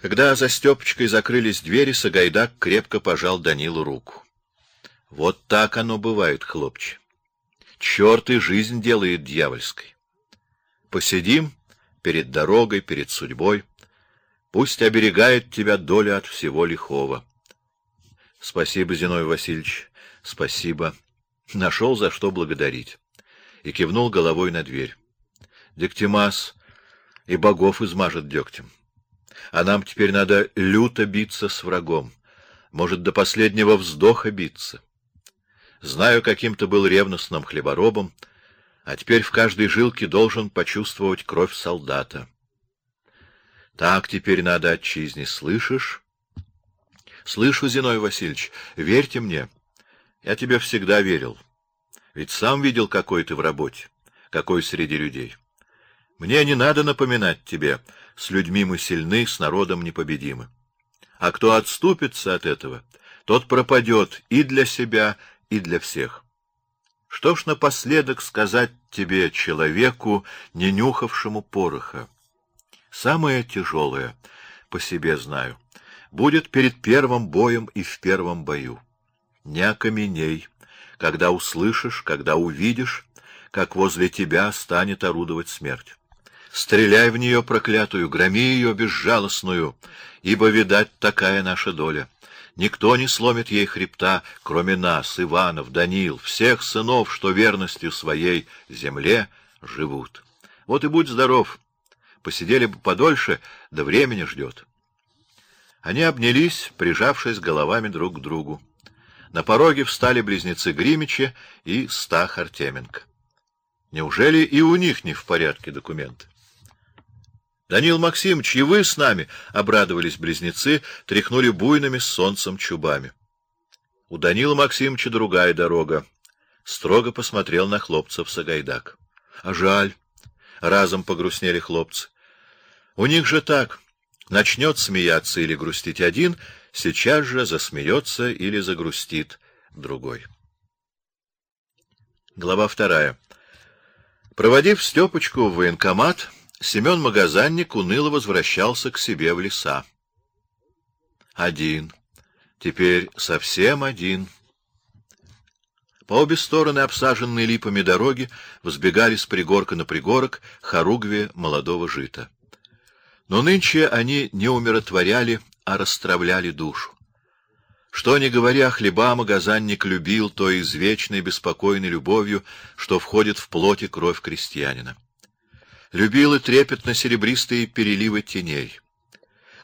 Когда за Степочкой закрылись двери, Сагайдак крепко пожал Данилу руку. Вот так оно бывает, хлопче. Черт и жизнь делает дьявольской. Посидим перед дорогой, перед судьбой. Пусть оберегает тебя доля от всего лихого. Спасибо, Зиной Васильевич, спасибо. Нашел за что благодарить. И кивнул головой на дверь. Дегтемас и богов измажет дегтем. А нам теперь надо люто биться с врагом. Может, до последнего вздоха биться. Знаю, каким ты был ревностным хлеборобом, а теперь в каждой жилке должен почувствовать кровь солдата. Так теперь надо отчизне, слышишь? Слышу, Зиной Васильевич, верьте мне. Я тебе всегда верил. Ведь сам видел, какой ты в работе, какой среди людей. Мне не надо напоминать тебе, с людьми мы сильны, с народом непобедимы. А кто отступится от этого, тот пропадет и для себя, и для всех. Что ж напоследок сказать тебе, человеку, не нюхавшему пороха? Самое тяжелое, по себе знаю, будет перед первым боем и в первом бою. Не окаменей, когда услышишь, когда увидишь, как возле тебя станет орудовать смерть. Стреляй в нее проклятую, громи ее безжалостную, ибо, видать, такая наша доля. Никто не сломит ей хребта, кроме нас, Иванов, Данил, всех сынов, что верностью своей земле живут. Вот и будь здоров. Посидели бы подольше, да времени ждет. Они обнялись, прижавшись головами друг к другу. На пороге встали близнецы Гримичи и Стах Артеменко. Неужели и у них не в порядке документы? Данил Максимович, и вы с нами, обрадовались близнецы, тряхнули буйными с солнцем чубами. У Данила Максимовича другая дорога. Строго посмотрел на хлопцев Сагайдак. А жаль, разом погрустнели хлопцы. У них же так: начнет смеяться или грустить один, сейчас же засмеется или загрустит другой. Глава вторая. Проводив Степочку в военкомат, Семен Магазанник уныло возвращался к себе в леса. Один. Теперь совсем один. По обе стороны обсаженной липами дороги взбегали с пригорка на пригорок хоругви молодого жита. Но нынче они не умиротворяли, а расстравляли душу. Что ни говоря, хлеба магазанник любил той извечной беспокойной любовью, что входит в плоть и кровь крестьянина любил и трепетно серебристые переливы теней.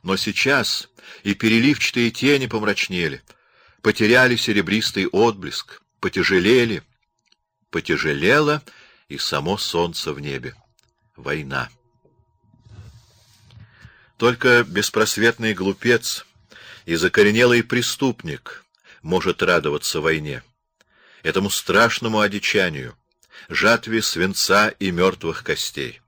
Но сейчас и переливчатые тени помрачнели, потеряли серебристый отблеск, потяжелели, потяжелело и само солнце в небе. Война. Только беспросветный глупец и закоренелый преступник может радоваться войне, этому страшному одичанию, жатве свинца и мертвых костей.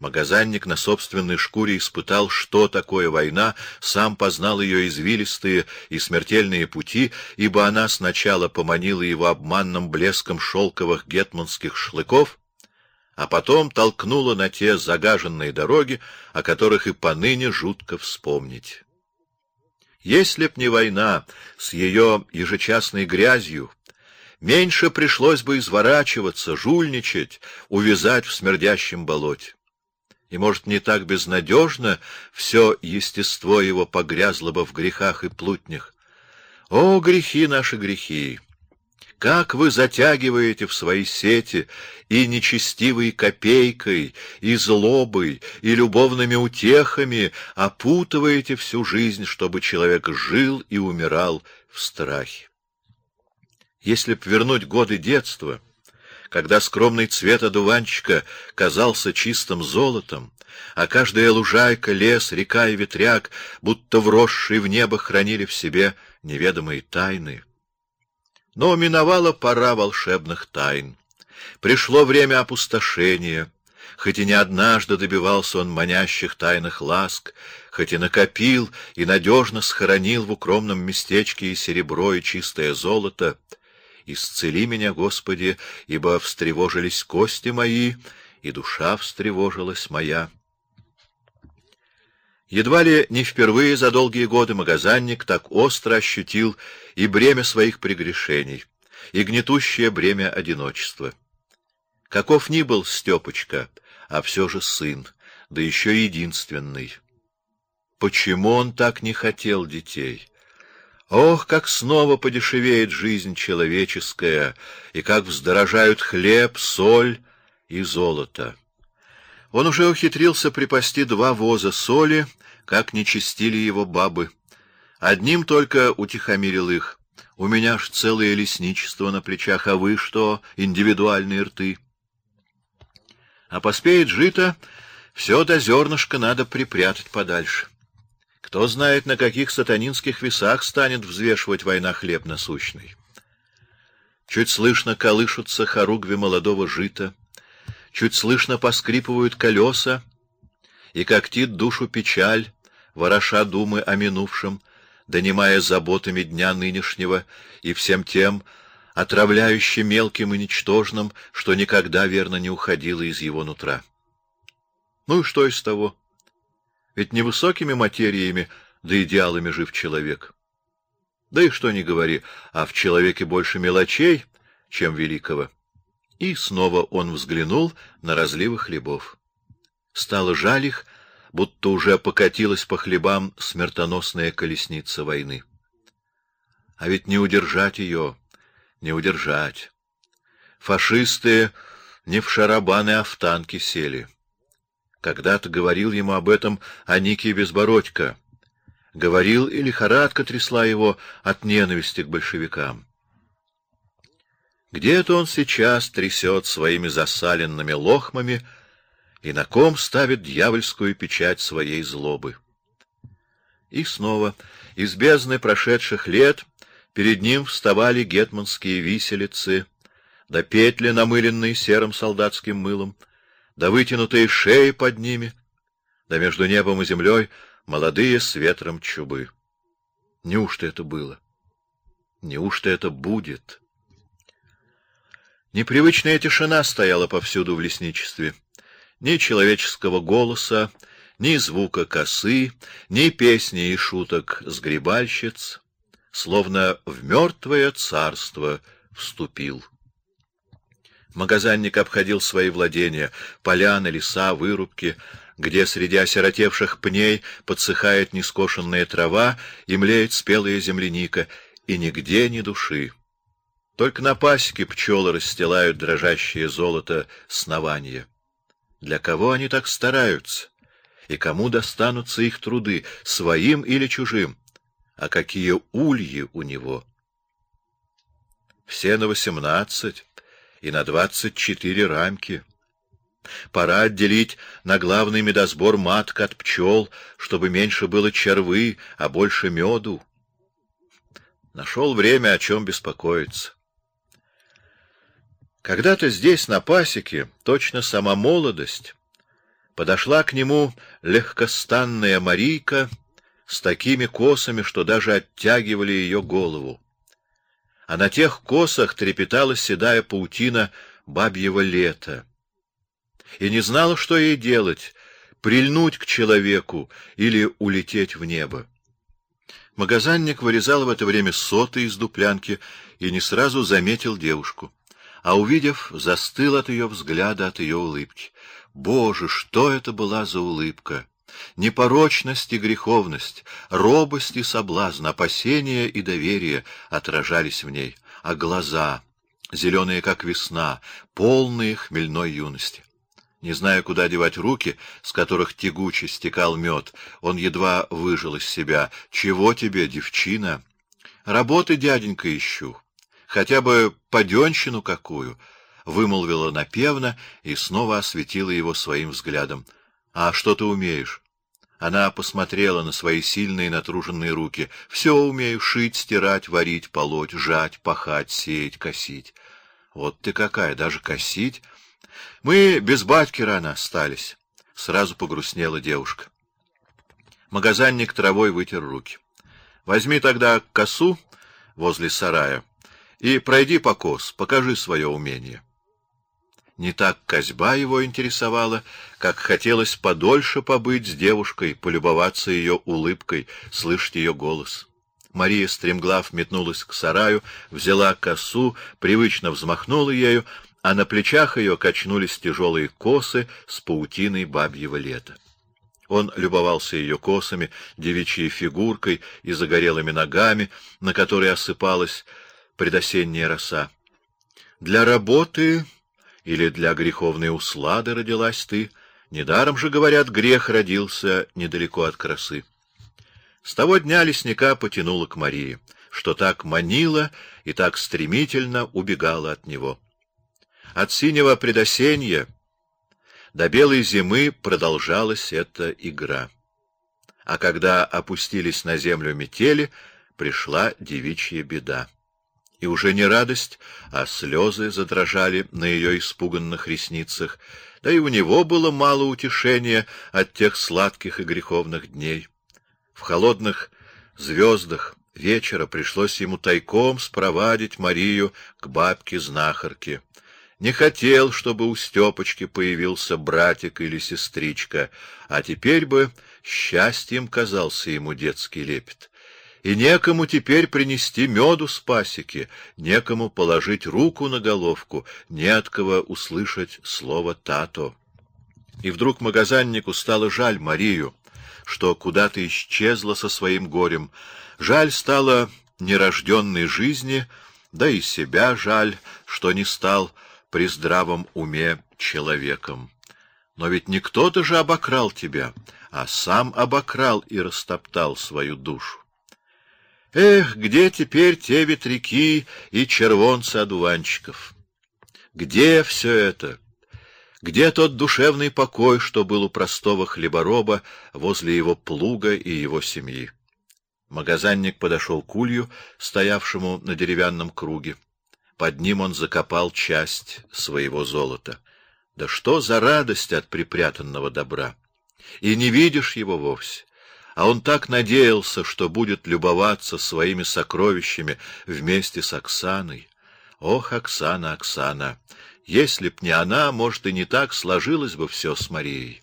Магазанник на собственной шкуре испытал, что такое война, сам познал ее извилистые и смертельные пути, ибо она сначала поманила его обманным блеском шелковых гетманских шлыков, а потом толкнула на те загаженные дороги, о которых и поныне жутко вспомнить. Если б не война с ее ежечасной грязью, меньше пришлось бы изворачиваться, жульничать, увязать в смердящем болоте и, может, не так безнадежно все естество его погрязло бы в грехах и плутнях. О, грехи наши грехи! Как вы затягиваете в свои сети и нечестивой копейкой, и злобой, и любовными утехами опутываете всю жизнь, чтобы человек жил и умирал в страхе. Если б вернуть годы детства, когда скромный цвет одуванчика казался чистым золотом, а каждая лужайка, лес, река и ветряк, будто вросшие в небо, хранили в себе неведомые тайны. Но миновала пора волшебных тайн. Пришло время опустошения. Хоть и не однажды добивался он манящих тайных ласк, хоть и накопил и надежно сохранил в укромном местечке и серебро, и чистое золото, Исцели меня, Господи, ибо встревожились кости мои, и душа встревожилась моя. Едва ли не впервые за долгие годы магазинник так остро ощутил и бремя своих прегрешений, и гнетущее бремя одиночества. Каков ни был Степочка, а все же сын, да еще единственный. Почему он так не хотел детей? Ох, как снова подешевеет жизнь человеческая, и как вздорожают хлеб, соль и золото. Он уже ухитрился припасти два воза соли, как не чистили его бабы. Одним только утихомирил их. У меня ж целое лесничество на плечах, а вы что, индивидуальные рты? А поспеет жито, все до зернышка надо припрятать подальше. Кто знает, на каких сатанинских весах станет взвешивать война хлеб насущный. Чуть слышно колышутся хоругви молодого жита, чуть слышно поскрипывают колеса, и когтит душу печаль, вороша думы о минувшем, донимая заботами дня нынешнего и всем тем, отравляюще мелким и ничтожным, что никогда верно не уходило из его нутра. Ну и что из того? Ведь не высокими материями да идеалами жив человек. Да и что ни говори, а в человеке больше мелочей, чем великого. И снова он взглянул на разливы хлебов. Стало жаль их, будто уже покатилась по хлебам смертоносная колесница войны. А ведь не удержать ее, не удержать. Фашисты не в шарабаны, а в танки сели. Когда-то говорил ему об этом Аники Безбородько. Говорил, и лихорадка трясла его от ненависти к большевикам. Где-то он сейчас трясет своими засаленными лохмами и на ком ставит дьявольскую печать своей злобы. И снова из бездны прошедших лет перед ним вставали гетманские виселицы, да петли, намыленные серым солдатским мылом, да вытянутые шеи под ними, да между небом и землей молодые с ветром чубы. Неужто это было? Неужто это будет? Непривычная тишина стояла повсюду в лесничестве ни человеческого голоса, ни звука косы, ни песни и шуток с грибальщиц, словно в мертвое царство вступил. Магазинник обходил свои владения, поляны, леса, вырубки, где среди осиротевших пней подсыхает нескошенная трава и млеет спелая земляника, и нигде ни души. Только на пасеке пчелы расстилают дрожащее золото снования. Для кого они так стараются? И кому достанутся их труды, своим или чужим? А какие ульи у него? Все на восемнадцать и на двадцать четыре рамки. Пора отделить на главный медосбор маток от пчел, чтобы меньше было червы, а больше меду. Нашел время, о чем беспокоиться. Когда-то здесь, на пасеке, точно сама молодость, подошла к нему легкостанная Марийка с такими косами, что даже оттягивали ее голову. А на тех косах трепетала седая паутина бабьего лета. И не знала, что ей делать — прильнуть к человеку или улететь в небо. Магазинник вырезал в это время соты из дуплянки и не сразу заметил девушку а увидев, застыл от ее взгляда, от ее улыбки. Боже, что это была за улыбка! Непорочность и греховность, робость и соблазн, опасение и доверие отражались в ней, а глаза, зеленые как весна, полные хмельной юности. Не зная, куда девать руки, с которых тягуче стекал мед, он едва выжил из себя. «Чего тебе, девчина?» «Работы, дяденька, ищу хотя бы поденщину какую, вымолвила напевно и снова осветила его своим взглядом. А что ты умеешь? Она посмотрела на свои сильные натруженные руки. Все умею: шить, стирать, варить, полоть, жать, пахать, сеять, косить. Вот ты какая, даже косить. Мы без батьки рано остались. Сразу погрустнела девушка. Магазинник травой вытер руки. Возьми тогда косу возле сарая и пройди по кос, покажи свое умение. Не так козьба его интересовала, как хотелось подольше побыть с девушкой, полюбоваться ее улыбкой, слышать ее голос. Мария стремглав метнулась к сараю, взяла косу, привычно взмахнула ею, а на плечах ее качнулись тяжелые косы с паутиной бабьего лета. Он любовался ее косами, девичьей фигуркой и загорелыми ногами, на которые осыпалась предосенняя роса. Для работы или для греховной услады родилась ты? Недаром же, говорят, грех родился недалеко от красы. С того дня лесника потянуло к Марии, что так манило и так стремительно убегало от него. От синего предосенья до белой зимы продолжалась эта игра. А когда опустились на землю метели, пришла девичья беда и уже не радость, а слезы задрожали на ее испуганных ресницах, да и у него было мало утешения от тех сладких и греховных дней. В холодных звездах вечера пришлось ему тайком спровадить Марию к бабке-знахарке. Не хотел, чтобы у Степочки появился братик или сестричка, а теперь бы счастьем казался ему детский лепет и некому теперь принести меду с пасеки, некому положить руку на головку, не от кого услышать слово «тато». И вдруг магазиннику стало жаль Марию, что куда-то исчезла со своим горем. Жаль стало нерожденной жизни, да и себя жаль, что не стал при здравом уме человеком. Но ведь не кто-то же обокрал тебя, а сам обокрал и растоптал свою душу. Эх, где теперь те ветряки и червонцы одуванчиков? Где все это? Где тот душевный покой, что был у простого хлебороба возле его плуга и его семьи? Магазинник подошел к улью, стоявшему на деревянном круге. Под ним он закопал часть своего золота. Да что за радость от припрятанного добра! И не видишь его вовсе а он так надеялся, что будет любоваться своими сокровищами вместе с Оксаной. Ох, Оксана, Оксана! Если б не она, может, и не так сложилось бы все с Марией.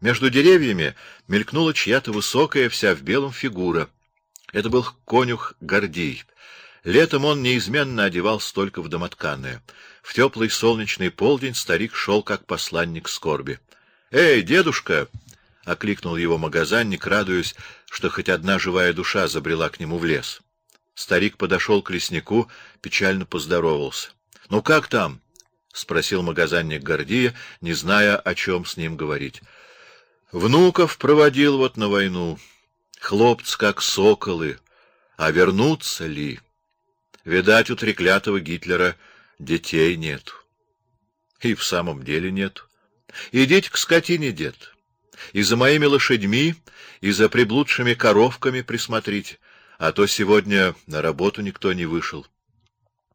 Между деревьями мелькнула чья-то высокая, вся в белом фигура. Это был конюх Гордий. Летом он неизменно одевался только в домотканное. В теплый солнечный полдень старик шел как посланник скорби. «Эй, дедушка!» — окликнул его магазинник, радуясь, что хоть одна живая душа забрела к нему в лес. Старик подошел к леснику, печально поздоровался. — Ну как там? — спросил магазинник Гордия, не зная, о чем с ним говорить. — Внуков проводил вот на войну. Хлопцы как соколы. А вернутся ли? Видать, у треклятого Гитлера детей нет. И в самом деле нет. Идите к скотине, дед и за моими лошадьми, и за приблудшими коровками присмотрите, а то сегодня на работу никто не вышел.